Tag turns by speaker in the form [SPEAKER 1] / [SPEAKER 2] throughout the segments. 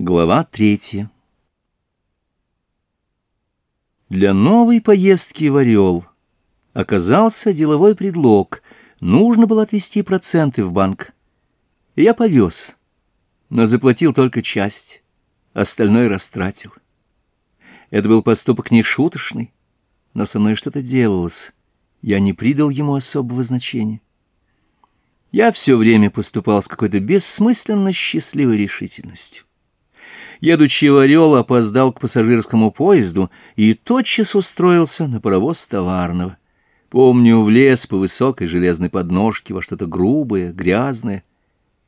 [SPEAKER 1] Глава третья. Для новой поездки в Орел оказался деловой предлог. Нужно было отвести проценты в банк. Я повез, но заплатил только часть, остальное растратил. Это был поступок нешуточный, но со мной что-то делалось. Я не придал ему особого значения. Я все время поступал с какой-то бессмысленно счастливой решительностью. Едучий в Орел опоздал к пассажирскому поезду и тотчас устроился на паровоз товарного. Помню, влез по высокой железной подножке во что-то грубое, грязное.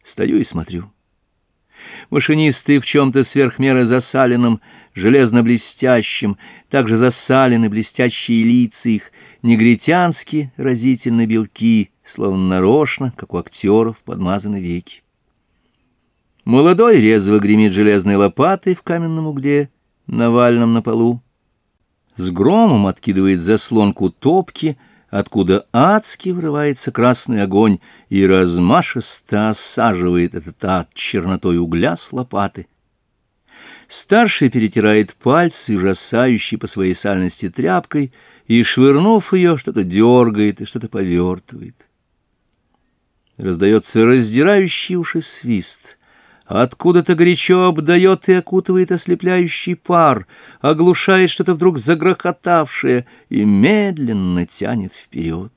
[SPEAKER 1] Стою и смотрю. Машинисты в чем-то сверхмеры засаленном, железно-блестящем, также засалены блестящие лица их, негритянские разительные белки, словно нарочно, как у актеров, подмазаны веки. Молодой резво гремит железной лопатой в каменном угле, навальном на полу. С громом откидывает заслонку топки, откуда адски врывается красный огонь и размашисто осаживает этот ад чернотой угля с лопаты. Старший перетирает пальцы, ужасающий по своей сальности тряпкой, и, швырнув ее, что-то дергает и что-то повертывает. Раздается раздирающий уши свист — Откуда-то горячо обдает и окутывает ослепляющий пар, оглушает что-то вдруг загрохотавшее и медленно тянет вперед.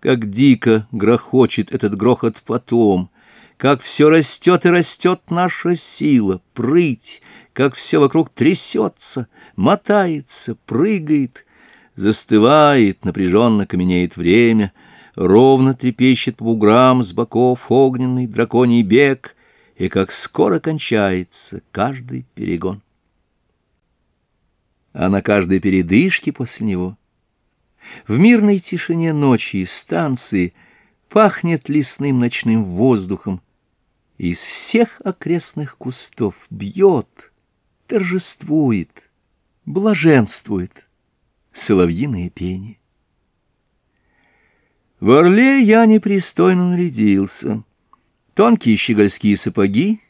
[SPEAKER 1] Как дико грохочет этот грохот потом, как все растет и растет наша сила, прыть, как все вокруг трясется, мотается, прыгает, застывает, напряженно каменеет время, ровно трепещет по буграм с боков огненный драконий бег — и как скоро кончается каждый перегон. А на каждой передышке после него, в мирной тишине ночи и станции, пахнет лесным ночным воздухом, и из всех окрестных кустов бьет, торжествует, блаженствует соловьиное пение. В Орле я непристойно нарядился. Тонкие щегольские сапоги,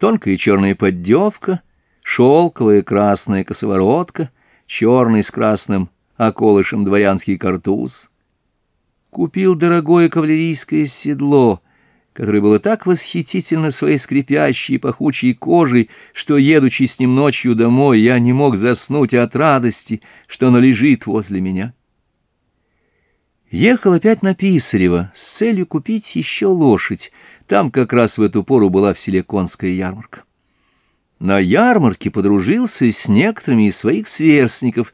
[SPEAKER 1] тонкая черная поддевка, шелковая красная косоворотка, черный с красным околышем дворянский картуз. Купил дорогое кавалерийское седло — которое было так восхитительно своей скрипящей и пахучей кожей, что, едучи с ним ночью домой, я не мог заснуть от радости, что оно лежит возле меня. Ехал опять на Писарево с целью купить еще лошадь. Там как раз в эту пору была в селе конская ярмарка. На ярмарке подружился с некоторыми из своих сверстников,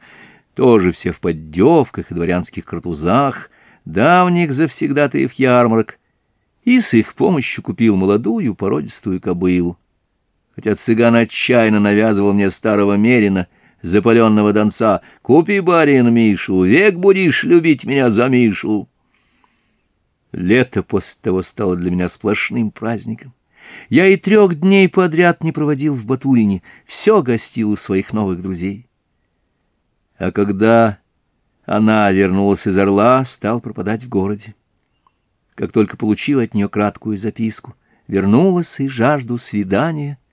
[SPEAKER 1] тоже все в поддевках и дворянских картузах, давних завсегдатаев ярмарок, и с их помощью купил молодую породистую кобылу. Хотя цыган отчаянно навязывал мне старого мерина — запаленного донца. «Купи, барин, Мишу, век будешь любить меня за Мишу!» Лето после того стало для меня сплошным праздником. Я и трех дней подряд не проводил в Батурине, все гостил у своих новых друзей. А когда она вернулась из Орла, стал пропадать в городе. Как только получил от нее краткую записку, вернулась и жажду свидания —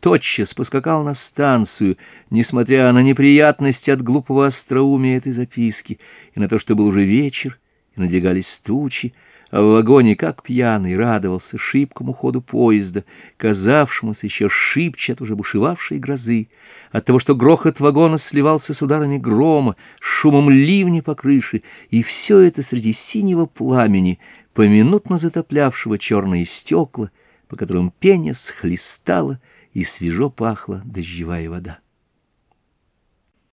[SPEAKER 1] тотчас поскакал на станцию, несмотря на неприятности от глупого остроумия этой записки, и на то, что был уже вечер, и надвигались тучи, а в вагоне, как пьяный, радовался шибкому ходу поезда, казавшемуся еще шибче от уже бушевавшей грозы, от того, что грохот вагона сливался с ударами грома, шумом ливни по крыше, и все это среди синего пламени, поминутно затоплявшего черные стекла, по которым пеня схлестала, и свежо пахла дождевая вода.